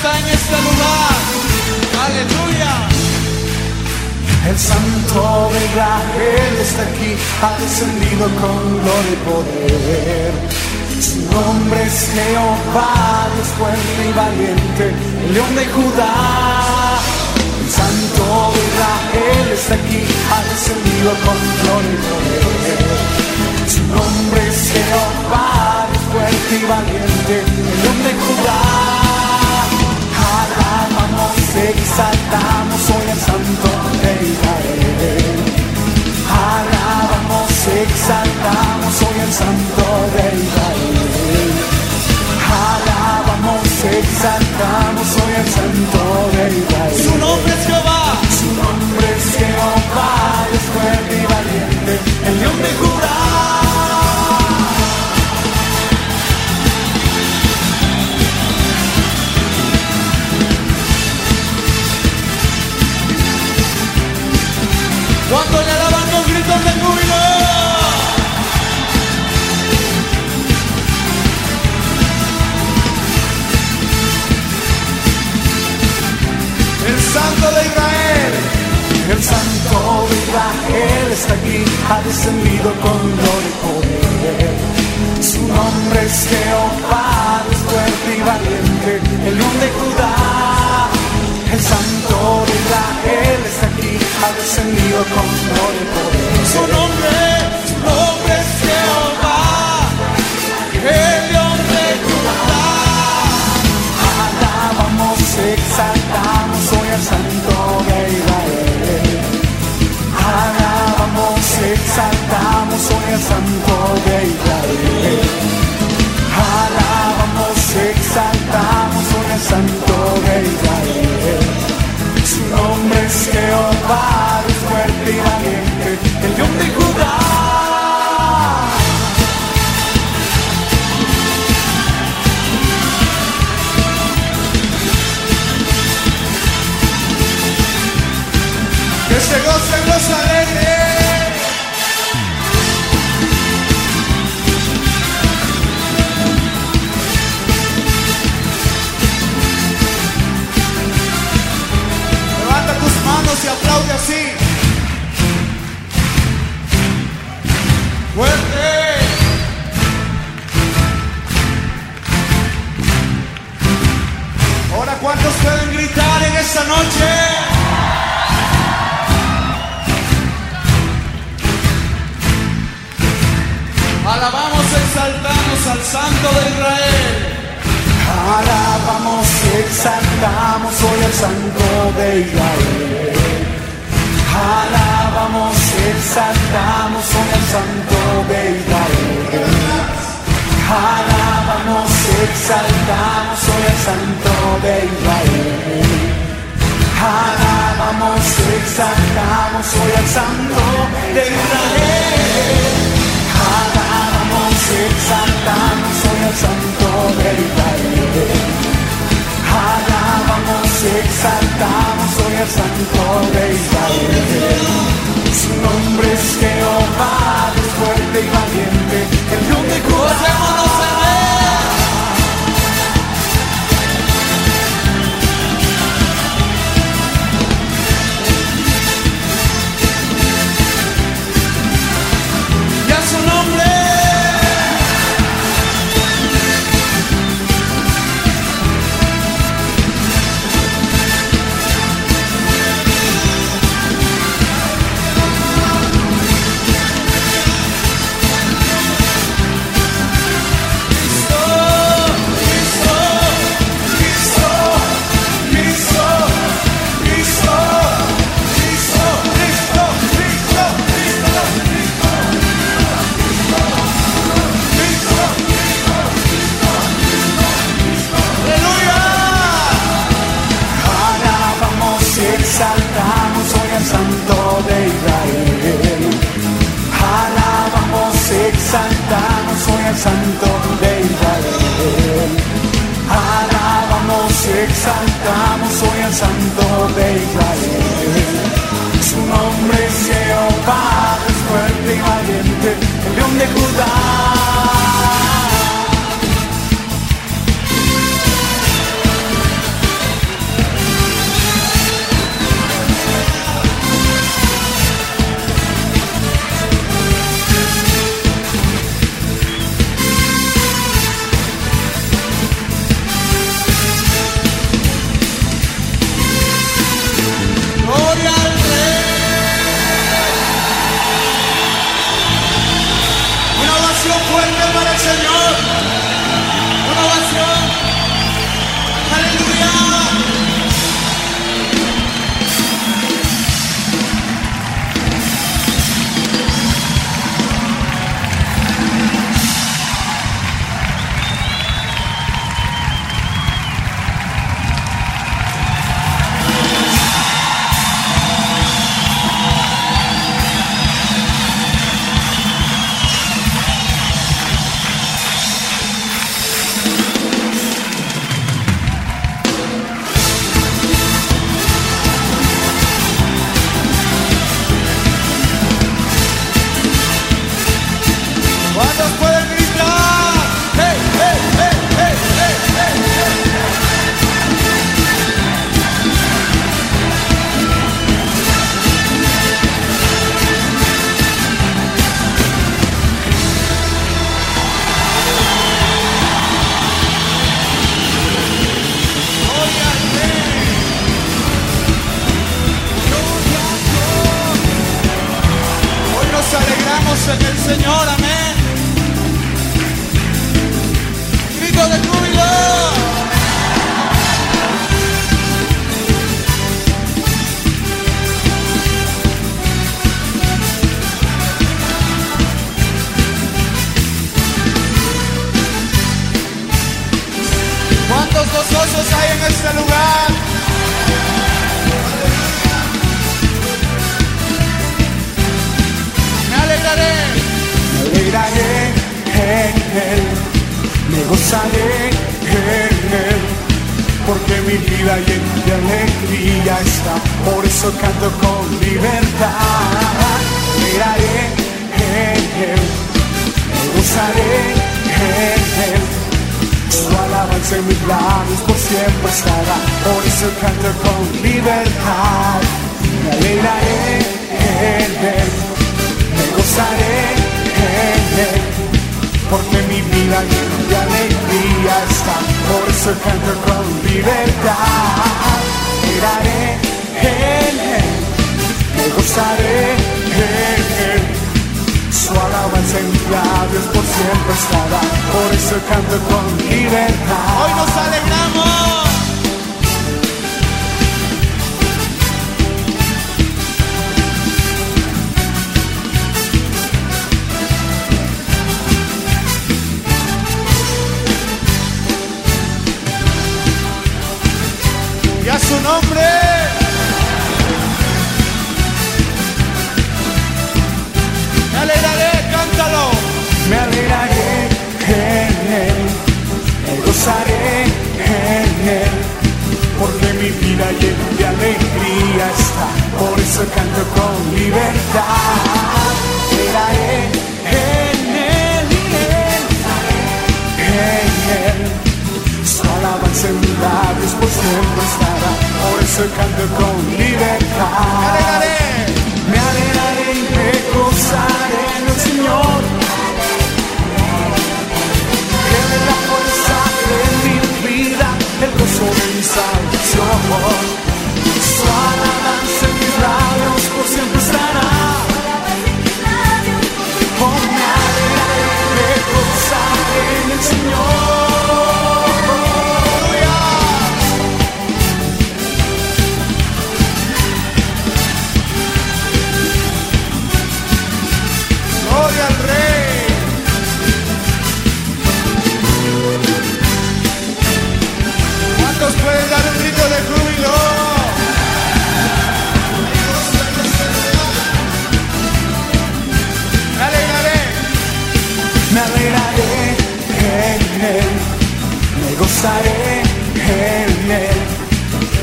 está en este lugar. Aleluya. El Santo de Israel está aquí, ha descendido con gloria y poder. Su nombre es Jehová, Dios fuerte y valiente, el león de Judá. El Santo de Israel está aquí, ha descendido con gloria y poder. Su nombre es Jehová, Dios fuerte y valiente, el león de Judá. Exaltamos hoy al Santo de Israel. Alabamos, exaltamos hoy al Santo el león de Judá. El Santo de Israel está aquí, ha descendido con gloria y poder. Su nombre, su nombre es Jehová. El león de Judá. Alabamos, exaltamos hoy al Santo de Israel. Alabamos, exaltamos hoy al Santo de Israel. Santo de Israel. Su nombre es Jehová, es fuerte y valiente, el Dios de Judá. Que se gocen los alegres. Exaltamos hoy al Santo de Israel. Alabamos, exaltamos hoy al Santo de Israel. Alabamos, exaltamos hoy al Santo de Israel. Alabamos, exaltamos hoy al Santo de Israel. Alabamos, exaltamos hoy al Santo de Israel. Al Santo de Israel. Su nombre es Jehová, es fuerte y valiente, el Dios de Gocémonos exaltamos hoy al Santo de Israel. Su nombre es Jehová, es fuerte y valiente, el león de Judá. En Él, porque mi vida llena de alegría está, por eso canto con libertad. Me alegraré en Él, me gozaré en Él, su alabanza en mis labios por siempre estará, por eso canto con libertad. Me alegraré en Él me gozaré en él, porque mi vida llena por eso canto con libertad. Miraré en él, me gozaré en él, su alabanza en mis labios por siempre estará, por eso canto con libertad. Hoy nos alegramos. Alegraré en él, me gozaré en él,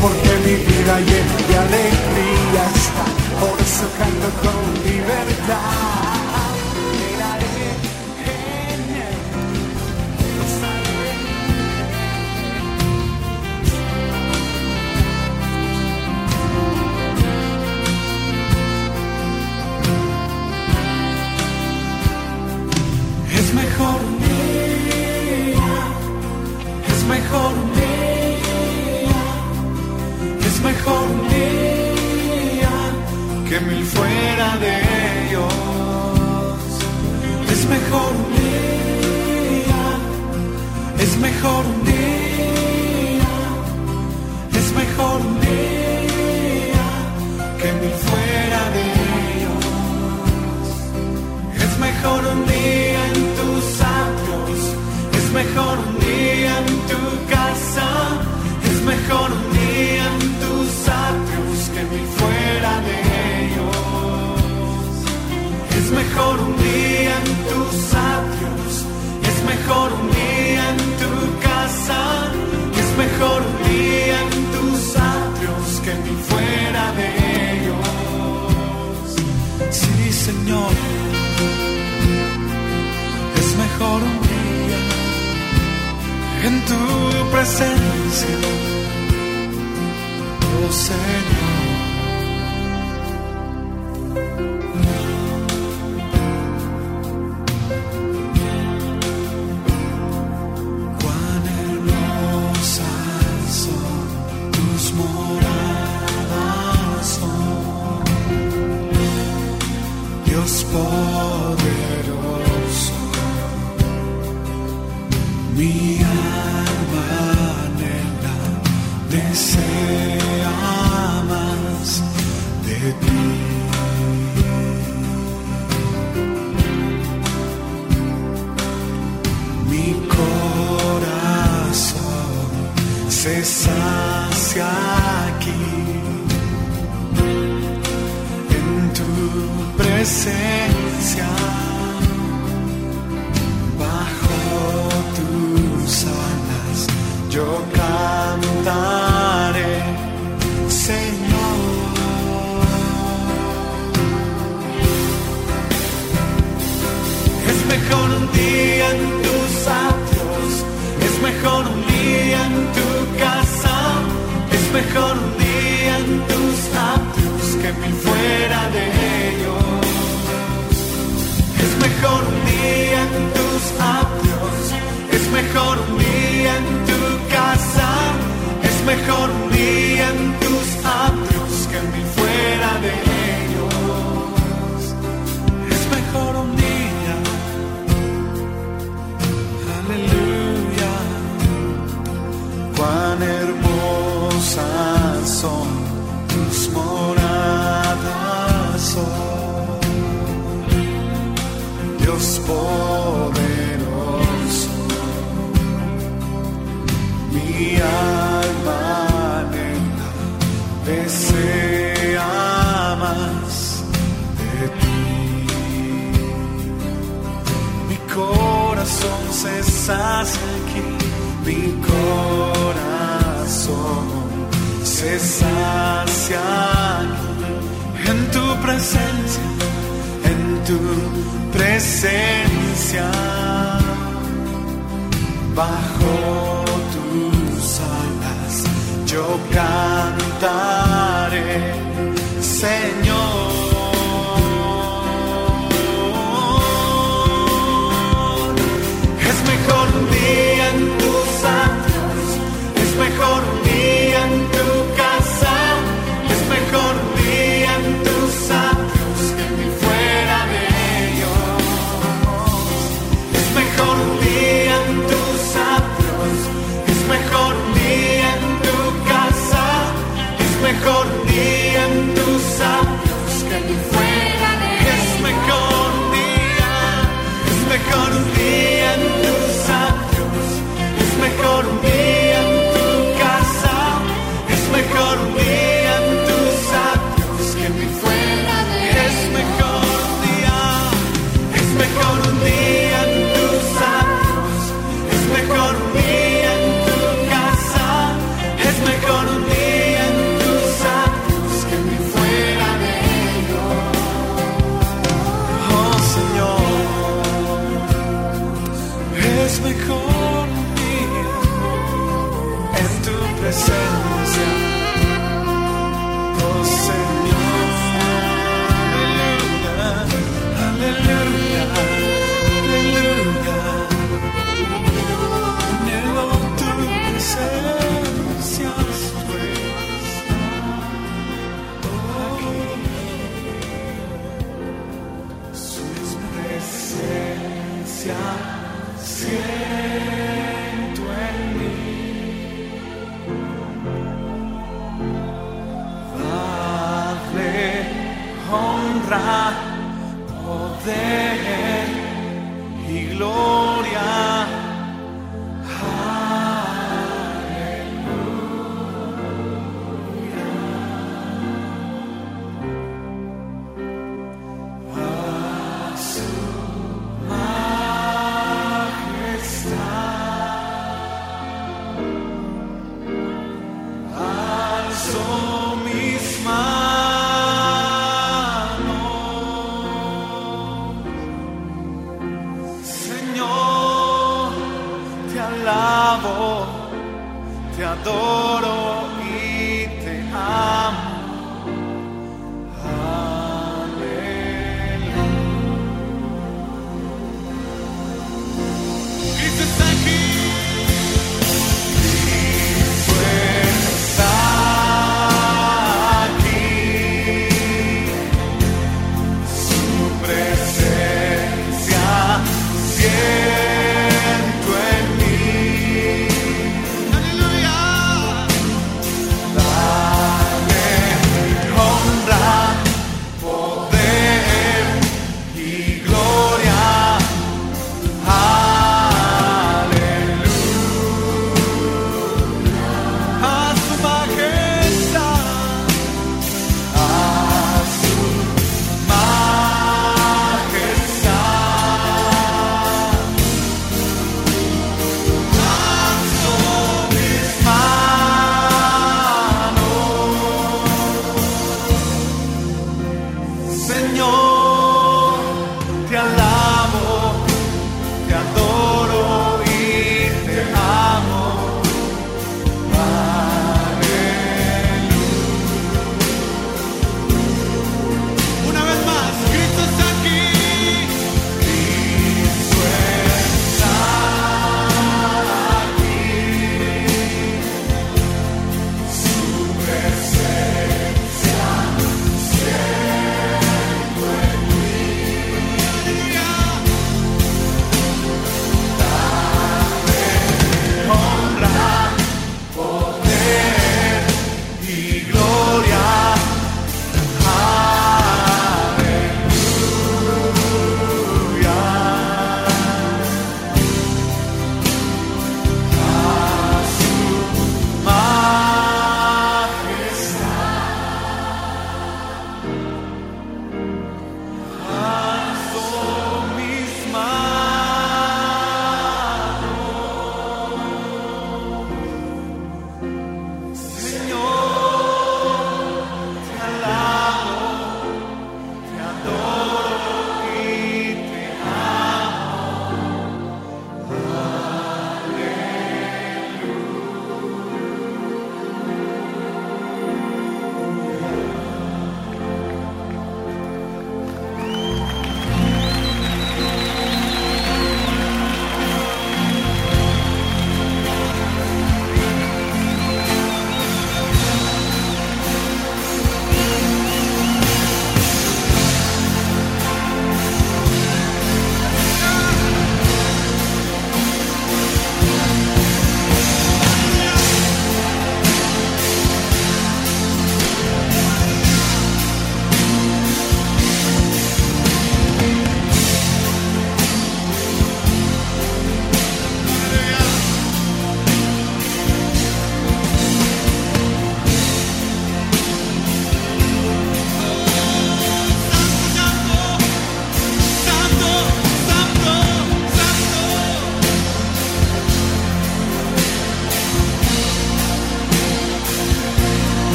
porque mi vida llena de alegría está, por eso canto con libertad. Mil fuera de ellos. Es mejor un día, es mejor un Señor es mejor un día en tu presencia, oh Señor. presencia bajo tus alas. Yo cantaré Señor. Es mejor un día en tus atrios es mejor un día en tu casa es mejor un día en tus atrios que mil fuera de ellos mejor un día en tus atrios, es mejor un día en tu casa, es mejor un día en tus atrios. cantaré, Señor. iglesia siempre. alabo, te adoro.